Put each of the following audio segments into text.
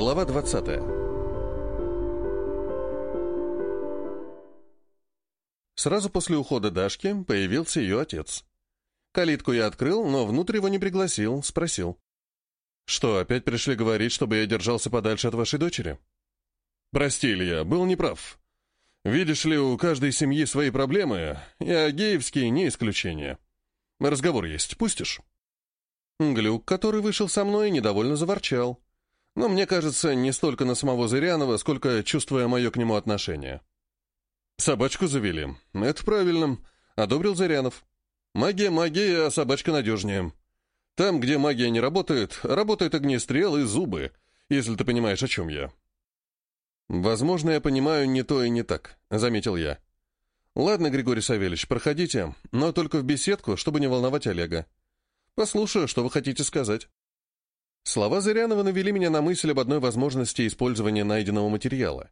Глава 20 Сразу после ухода Дашки появился ее отец. Калитку я открыл, но внутрь его не пригласил, спросил. «Что, опять пришли говорить, чтобы я держался подальше от вашей дочери?» «Прости, Илья, был неправ. Видишь ли, у каждой семьи свои проблемы, и Агеевские не исключение. Разговор есть, пустишь?» Глюк, который вышел со мной, недовольно заворчал. Но мне кажется, не столько на самого Зырянова, сколько чувствуя мое к нему отношение. «Собачку завели. Это правильно», — одобрил Зырянов. «Магия магия, а собачка надежнее. Там, где магия не работает, работают огнестрел и зубы, если ты понимаешь, о чем я». «Возможно, я понимаю не то и не так», — заметил я. «Ладно, Григорий Савельевич, проходите, но только в беседку, чтобы не волновать Олега. Послушаю, что вы хотите сказать». Слова Зырянова навели меня на мысль об одной возможности использования найденного материала.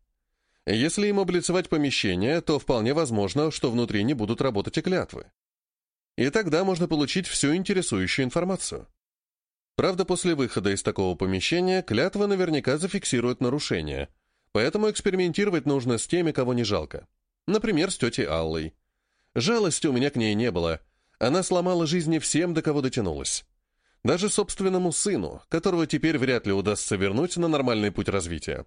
Если им облицевать помещение, то вполне возможно, что внутри не будут работать и клятвы. И тогда можно получить всю интересующую информацию. Правда, после выхода из такого помещения клятва наверняка зафиксирует нарушение, поэтому экспериментировать нужно с теми, кого не жалко. Например, с тетей Аллой. Жалости у меня к ней не было. Она сломала жизни всем, до кого дотянулась. Даже собственному сыну, которого теперь вряд ли удастся вернуть на нормальный путь развития.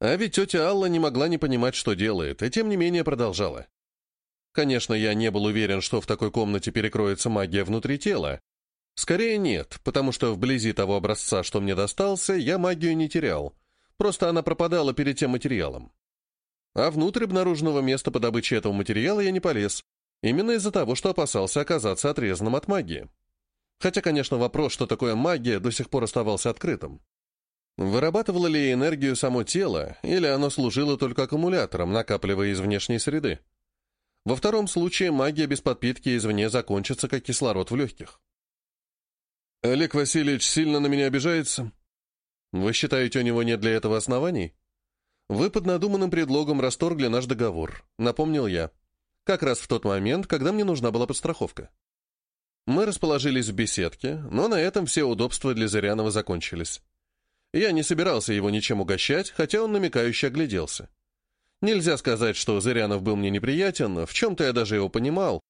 А ведь тетя Алла не могла не понимать, что делает, и тем не менее продолжала. Конечно, я не был уверен, что в такой комнате перекроется магия внутри тела. Скорее нет, потому что вблизи того образца, что мне достался, я магию не терял. Просто она пропадала перед тем материалом. А внутрь обнаруженного места по добыче этого материала я не полез, именно из-за того, что опасался оказаться отрезанным от магии. Хотя, конечно, вопрос, что такое магия, до сих пор оставался открытым. Вырабатывало ли энергию само тело, или оно служило только аккумулятором, накапливая из внешней среды? Во втором случае магия без подпитки извне закончится, как кислород в легких. «Олег Васильевич сильно на меня обижается?» «Вы считаете, у него нет для этого оснований?» «Вы под надуманным предлогом расторгли наш договор», — напомнил я. «Как раз в тот момент, когда мне нужна была подстраховка». Мы расположились в беседке, но на этом все удобства для Зырянова закончились. Я не собирался его ничем угощать, хотя он намекающе огляделся. Нельзя сказать, что Зырянов был мне неприятен, в чем-то я даже его понимал,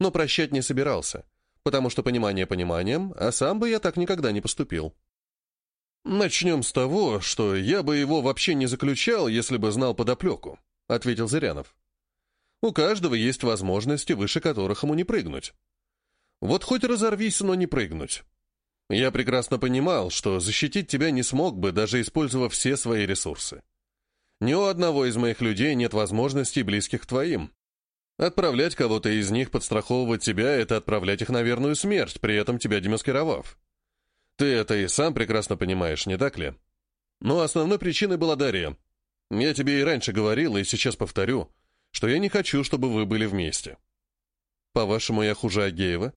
но прощать не собирался, потому что понимание пониманием, а сам бы я так никогда не поступил. «Начнем с того, что я бы его вообще не заключал, если бы знал подоплеку», — ответил Зырянов. «У каждого есть возможности, выше которых ему не прыгнуть. Вот хоть разорвись, но не прыгнуть. Я прекрасно понимал, что защитить тебя не смог бы, даже использовав все свои ресурсы. Ни у одного из моих людей нет возможностей, близких к твоим. Отправлять кого-то из них подстраховывать тебя — это отправлять их на верную смерть, при этом тебя демаскировав. Ты это и сам прекрасно понимаешь, не так ли? Но основной причиной была Дарья. Я тебе и раньше говорил, и сейчас повторю, что я не хочу, чтобы вы были вместе. По-вашему, я хуже Агеева?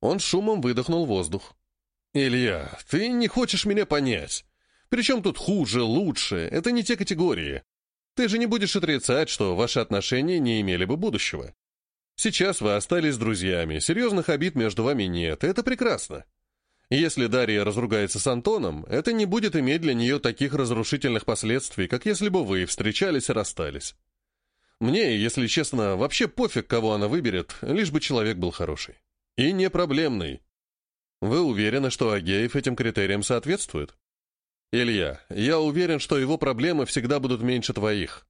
Он шумом выдохнул воздух. «Илья, ты не хочешь меня понять. Причем тут хуже, лучше? Это не те категории. Ты же не будешь отрицать, что ваши отношения не имели бы будущего. Сейчас вы остались друзьями, серьезных обид между вами нет, это прекрасно. Если Дарья разругается с Антоном, это не будет иметь для нее таких разрушительных последствий, как если бы вы встречались и расстались. Мне, если честно, вообще пофиг, кого она выберет, лишь бы человек был хороший. И не проблемный. Вы уверены, что Агеев этим критериям соответствует? Илья, я уверен, что его проблемы всегда будут меньше твоих.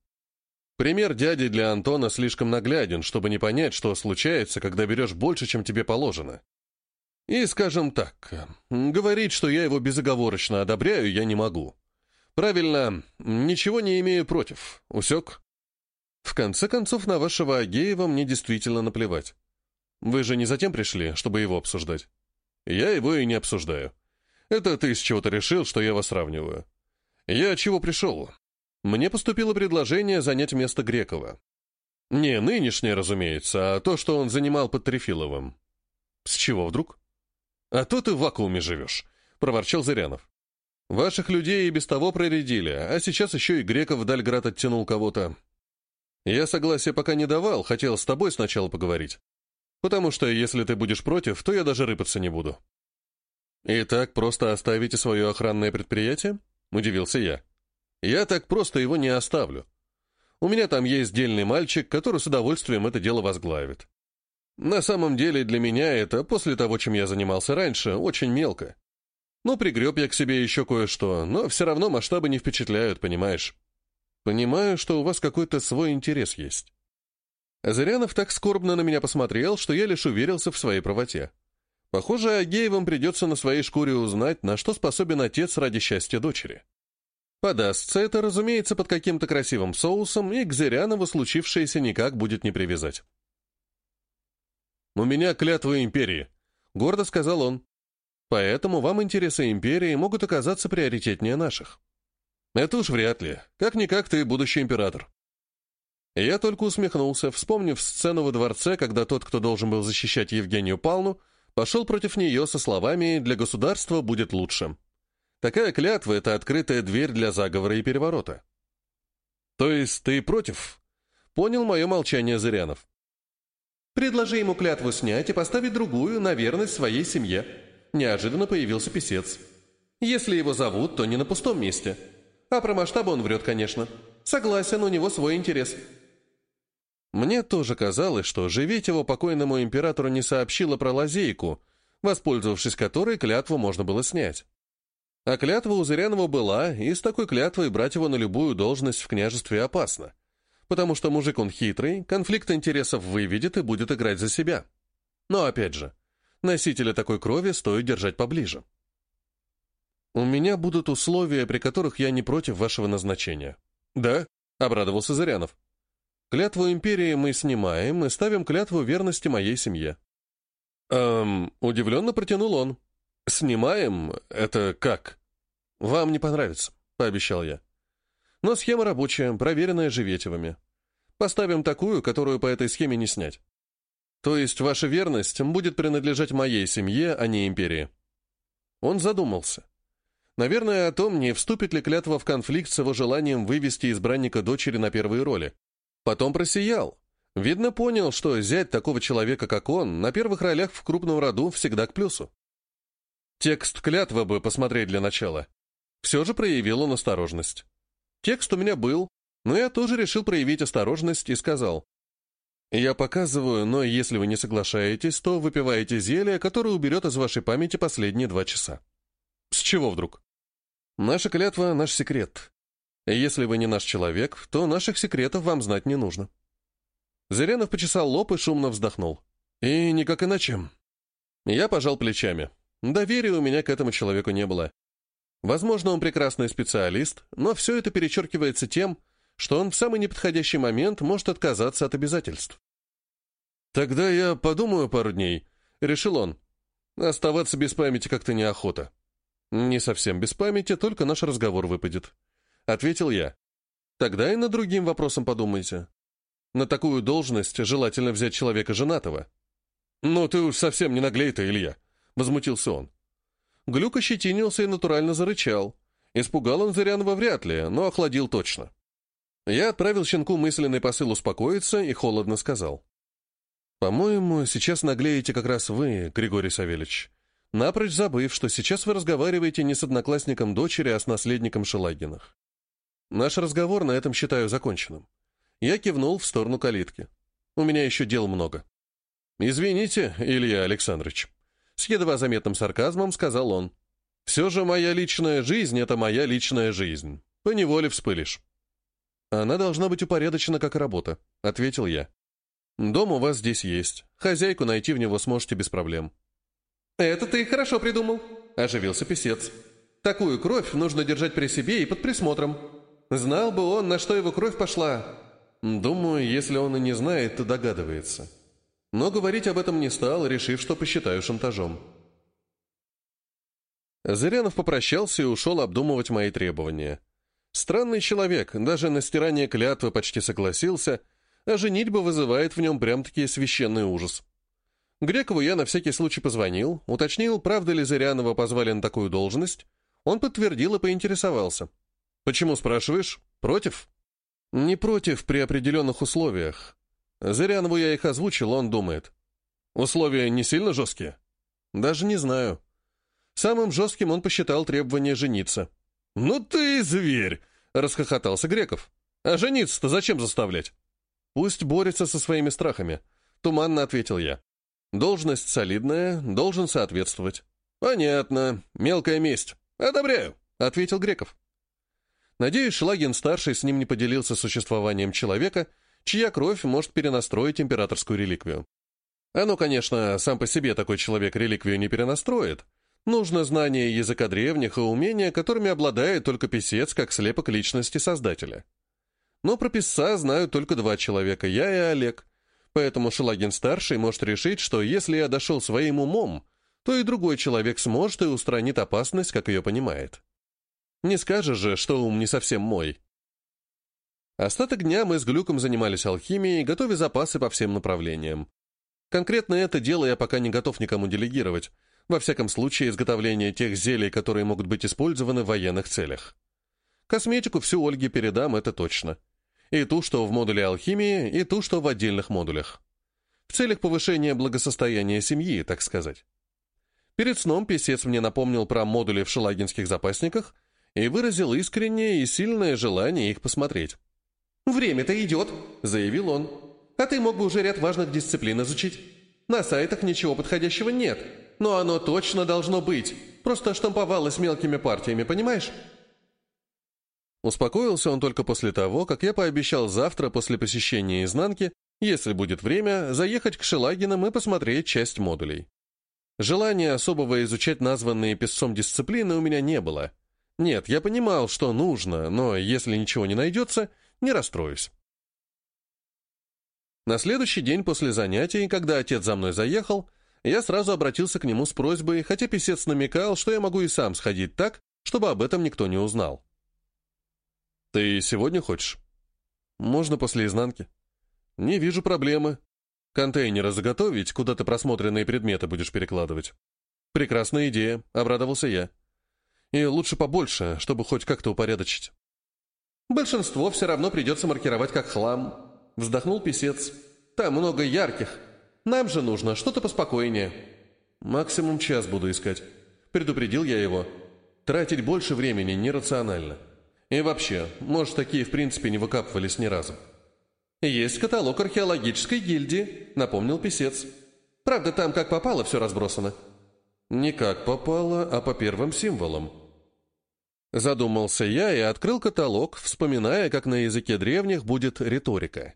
Пример дяди для Антона слишком нагляден, чтобы не понять, что случается, когда берешь больше, чем тебе положено. И, скажем так, говорить, что я его безоговорочно одобряю, я не могу. Правильно, ничего не имею против. Усек? В конце концов, на вашего Агеева мне действительно наплевать. Вы же не затем пришли, чтобы его обсуждать. Я его и не обсуждаю. Это ты с чего-то решил, что я вас сравниваю. Я чего пришел? Мне поступило предложение занять место Грекова. Не нынешнее, разумеется, а то, что он занимал под Трефиловым. С чего вдруг? А то ты в вакууме живешь, проворчал Зырянов. Ваших людей и без того проредили, а сейчас еще и Греков в Дальград оттянул кого-то. Я согласия пока не давал, хотел с тобой сначала поговорить. Потому что если ты будешь против, то я даже рыпаться не буду. И так просто оставите свое охранное предприятие? — удивился я. «Я так просто его не оставлю. У меня там есть дельный мальчик, который с удовольствием это дело возглавит. На самом деле для меня это, после того, чем я занимался раньше, очень мелко. Ну, пригреб я к себе еще кое-что, но все равно масштабы не впечатляют, понимаешь? Понимаю, что у вас какой-то свой интерес есть. Азарянов так скорбно на меня посмотрел, что я лишь уверился в своей правоте. Похоже, Агеевым придется на своей шкуре узнать, на что способен отец ради счастья дочери. Подастся это, разумеется, под каким-то красивым соусом, и к Зырянову случившееся никак будет не привязать. «У меня клятва империи», — гордо сказал он. «Поэтому вам интересы империи могут оказаться приоритетнее наших». «Это уж вряд ли. Как-никак ты будущий император». Я только усмехнулся, вспомнив сцену во дворце, когда тот, кто должен был защищать Евгению Палну, пошел против нее со словами «для государства будет лучше». Такая клятва — это открытая дверь для заговора и переворота. «То есть ты против?» Понял мое молчание Зырянов. «Предложи ему клятву снять и поставить другую на верность своей семье». Неожиданно появился писец. «Если его зовут, то не на пустом месте. А про масштаб он врет, конечно. Согласен, у него свой интерес». Мне тоже казалось, что Живетева покойному императору не сообщила про лазейку, воспользовавшись которой клятву можно было снять. А клятва у Зырянова была, и с такой клятвой брать его на любую должность в княжестве опасно. Потому что мужик он хитрый, конфликт интересов выведет и будет играть за себя. Но опять же, носителя такой крови стоит держать поближе. «У меня будут условия, при которых я не против вашего назначения». «Да?» — обрадовался Зырянов. Клятву империи мы снимаем и ставим клятву верности моей семье». «Эм...» — удивленно протянул он. «Снимаем? Это как?» «Вам не понравится», — пообещал я. «Но схема рабочая, проверенная Живетевыми. Поставим такую, которую по этой схеме не снять. То есть ваша верность будет принадлежать моей семье, а не империи». Он задумался. Наверное, о том, не вступит ли клятва в конфликт с его желанием вывести избранника дочери на первые роли. Потом просиял. Видно, понял, что зять такого человека, как он, на первых ролях в крупном роду всегда к плюсу. Текст клятвы бы посмотреть для начала. Все же проявил он осторожность. Текст у меня был, но я тоже решил проявить осторожность и сказал. «Я показываю, но если вы не соглашаетесь, то выпиваете зелье, которое уберет из вашей памяти последние два часа». «С чего вдруг?» «Наша клятва — наш секрет. Если вы не наш человек, то наших секретов вам знать не нужно». Зырянов почесал лоб и шумно вздохнул. «И никак иначе». Я пожал плечами. Доверия у меня к этому человеку не было. Возможно, он прекрасный специалист, но все это перечеркивается тем, что он в самый неподходящий момент может отказаться от обязательств. «Тогда я подумаю пару дней», — решил он. «Оставаться без памяти как-то неохота». «Не совсем без памяти, только наш разговор выпадет», Ответил я. Тогда и над другим вопросом подумайте. На такую должность желательно взять человека женатого. «Ну ты уж совсем не наглей-то, Илья», — возмутился он. Глюк ощетинился и натурально зарычал. Испугал он Зырянова вряд ли, но охладил точно. Я отправил щенку мысленный посыл успокоиться и холодно сказал. «По-моему, сейчас наглеете как раз вы, Григорий Савельевич, напрочь забыв, что сейчас вы разговариваете не с одноклассником дочери, а с наследником Шелагинах. Наш разговор на этом считаю законченным. Я кивнул в сторону калитки. У меня еще дел много. «Извините, Илья Александрович», — с едва заметным сарказмом сказал он. «Все же моя личная жизнь — это моя личная жизнь. Поневоле вспылишь». «Она должна быть упорядочена как работа», — ответил я. «Дом у вас здесь есть. Хозяйку найти в него сможете без проблем». «Это ты хорошо придумал», — оживился писец. «Такую кровь нужно держать при себе и под присмотром. Знал бы он, на что его кровь пошла. Думаю, если он и не знает, то догадывается. Но говорить об этом не стал, решив, что посчитаю шантажом. Зырянов попрощался и ушел обдумывать мои требования. Странный человек, даже на стирание клятвы почти согласился, а женитьба вызывает в нем прям-таки священный ужас. Грекову я на всякий случай позвонил, уточнил, правда ли Зырянова позвали на такую должность. Он подтвердил и поинтересовался. «Почему спрашиваешь? Против?» «Не против при определенных условиях. Зырянову я их озвучил, он думает. Условия не сильно жесткие?» «Даже не знаю. Самым жестким он посчитал требование жениться. «Ну ты зверь!» — расхохотался Греков. «А жениться-то зачем заставлять?» «Пусть борется со своими страхами», — туманно ответил я. «Должность солидная, должен соответствовать». «Понятно. Мелкая месть. Одобряю», — ответил Греков. Надеюсь, Шлагин-старший с ним не поделился существованием человека, чья кровь может перенастроить императорскую реликвию. Оно, конечно, сам по себе такой человек реликвию не перенастроит, Нужно знание языка древних и умения, которыми обладает только писец, как слепок личности создателя. Но про писца знают только два человека, я и Олег. Поэтому Шелагин-старший может решить, что если я дошел своим умом, то и другой человек сможет и устранит опасность, как ее понимает. Не скажешь же, что ум не совсем мой. Остаток дня мы с Глюком занимались алхимией, готовя запасы по всем направлениям. Конкретно это дело я пока не готов никому делегировать, во всяком случае, изготовление тех зелий, которые могут быть использованы в военных целях. Косметику всю Ольге передам, это точно. И ту, что в модуле алхимии, и ту, что в отдельных модулях. В целях повышения благосостояния семьи, так сказать. Перед сном писец мне напомнил про модули в шелагинских запасниках и выразил искреннее и сильное желание их посмотреть. «Время-то идет», — заявил он. «А ты мог бы уже ряд важных дисциплин изучить. На сайтах ничего подходящего нет, но оно точно должно быть. Просто штамповалось мелкими партиями, понимаешь?» Успокоился он только после того, как я пообещал завтра после посещения изнанки, если будет время, заехать к Шелагинам и посмотреть часть модулей. Желания особого изучать названные песцом дисциплины у меня не было. Нет, я понимал, что нужно, но если ничего не найдется, не расстроюсь. На следующий день после занятий, когда отец за мной заехал, я сразу обратился к нему с просьбой, хотя писец намекал, что я могу и сам сходить так, чтобы об этом никто не узнал. «Ты сегодня хочешь?» «Можно после изнанки». «Не вижу проблемы. Контейнеры заготовить, куда ты просмотренные предметы будешь перекладывать». «Прекрасная идея», — обрадовался я. «И лучше побольше, чтобы хоть как-то упорядочить». «Большинство все равно придется маркировать как хлам», — вздохнул писец. «Там много ярких, нам же нужно что-то поспокойнее». «Максимум час буду искать». Предупредил я его. Тратить больше времени нерационально. И вообще, может, такие в принципе не выкапывались ни разу. «Есть каталог археологической гильдии», — напомнил писец. «Правда, там как попало все разбросано». «Не как попало, а по первым символам». Задумался я и открыл каталог, вспоминая, как на языке древних будет риторика.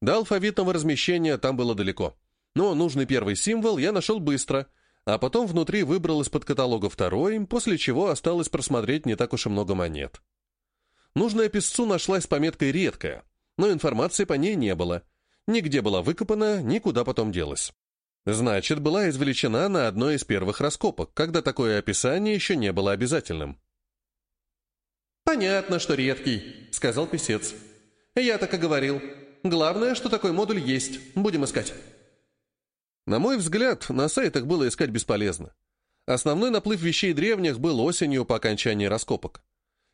До алфавитного размещения там было далеко. Но нужный первый символ я нашел быстро, а потом внутри выбрал из-под каталога второй, после чего осталось просмотреть не так уж и много монет. Нужная писцу нашлась с пометкой «редкая», но информации по ней не было. Нигде была выкопана, никуда потом делась. Значит, была извлечена на одной из первых раскопок, когда такое описание еще не было обязательным. «Понятно, что редкий», — сказал писец. «Я так и говорил. Главное, что такой модуль есть. Будем искать. На мой взгляд, на сайтах было искать бесполезно. Основной наплыв вещей древних был осенью по окончании раскопок.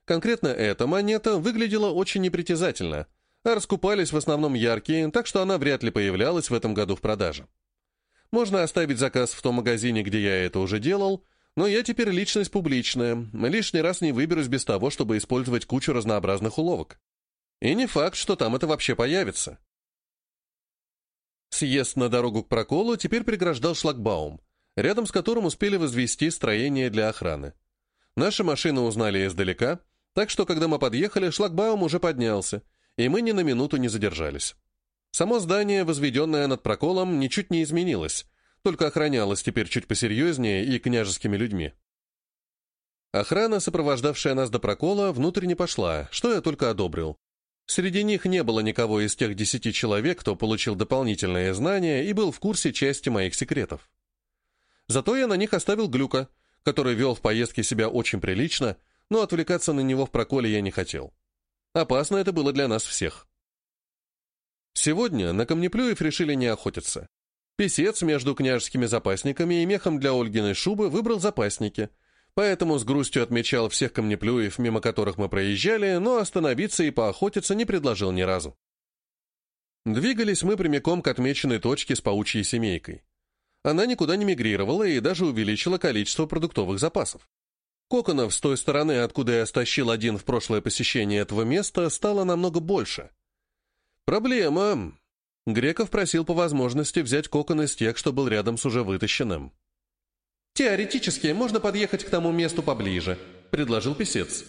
Конкретно эта монета выглядела очень непритязательно, а раскупались в основном яркие, так что она вряд ли появлялась в этом году в продаже. Можно оставить заказ в том магазине, где я это уже делал, но я теперь личность публичная, лишний раз не выберусь без того, чтобы использовать кучу разнообразных уловок. И не факт, что там это вообще появится. Съезд на дорогу к проколу теперь преграждал шлагбаум, рядом с которым успели возвести строение для охраны. Наши машины узнали издалека, так что, когда мы подъехали, шлагбаум уже поднялся, и мы ни на минуту не задержались. Само здание, возведенное над проколом, ничуть не изменилось, только охранялось теперь чуть посерьезнее и княжескими людьми. Охрана, сопровождавшая нас до прокола, внутрь не пошла, что я только одобрил. Среди них не было никого из тех десяти человек, кто получил дополнительные знания и был в курсе части моих секретов. Зато я на них оставил Глюка, который вел в поездке себя очень прилично, но отвлекаться на него в проколе я не хотел. Опасно это было для нас всех. Сегодня на Камнеплюев решили не охотиться. Песец между княжескими запасниками и мехом для Ольгиной шубы выбрал запасники — поэтому с грустью отмечал всех камнеплюев, мимо которых мы проезжали, но остановиться и поохотиться не предложил ни разу. Двигались мы прямиком к отмеченной точке с паучьей семейкой. Она никуда не мигрировала и даже увеличила количество продуктовых запасов. Коконов с той стороны, откуда я стащил один в прошлое посещение этого места, стало намного больше. Проблема. Греков просил по возможности взять кокон из тех, что был рядом с уже вытащенным. «Теоретически можно подъехать к тому месту поближе», — предложил писец.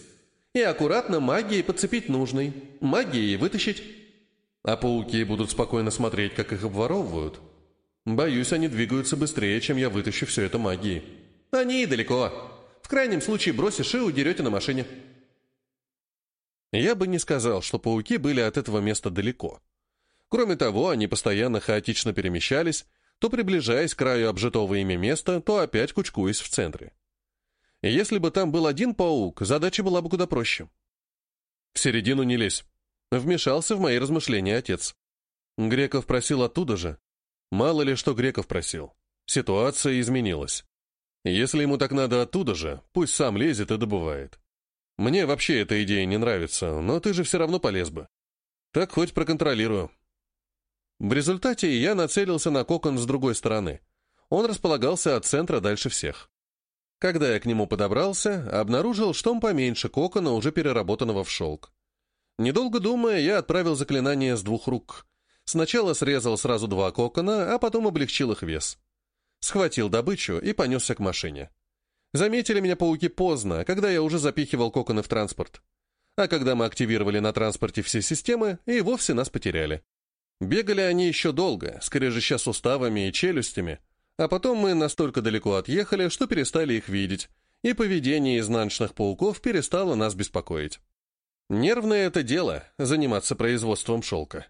«И аккуратно магией подцепить нужный, магией вытащить». А пауки будут спокойно смотреть, как их обворовывают. Боюсь, они двигаются быстрее, чем я вытащу все это магией. Они и далеко. В крайнем случае бросишь и удерете на машине. Я бы не сказал, что пауки были от этого места далеко. Кроме того, они постоянно хаотично перемещались, то приближаясь к краю обжитого ими места, то опять кучкуясь в центре. Если бы там был один паук, задача была бы куда проще. «В середину не лезь», — вмешался в мои размышления отец. Греков просил оттуда же. Мало ли что Греков просил. Ситуация изменилась. Если ему так надо оттуда же, пусть сам лезет и добывает. Мне вообще эта идея не нравится, но ты же все равно полез бы. Так хоть проконтролирую. В результате я нацелился на кокон с другой стороны. Он располагался от центра дальше всех. Когда я к нему подобрался, обнаружил, что он поменьше кокона, уже переработанного в шелк. Недолго думая, я отправил заклинание с двух рук. Сначала срезал сразу два кокона, а потом облегчил их вес. Схватил добычу и понесся к машине. Заметили меня пауки поздно, когда я уже запихивал коконы в транспорт. А когда мы активировали на транспорте все системы, и вовсе нас потеряли. Бегали они еще долго, скрежеща суставами и челюстями, а потом мы настолько далеко отъехали, что перестали их видеть, и поведение изнаночных пауков перестало нас беспокоить. Нервное это дело — заниматься производством шелка.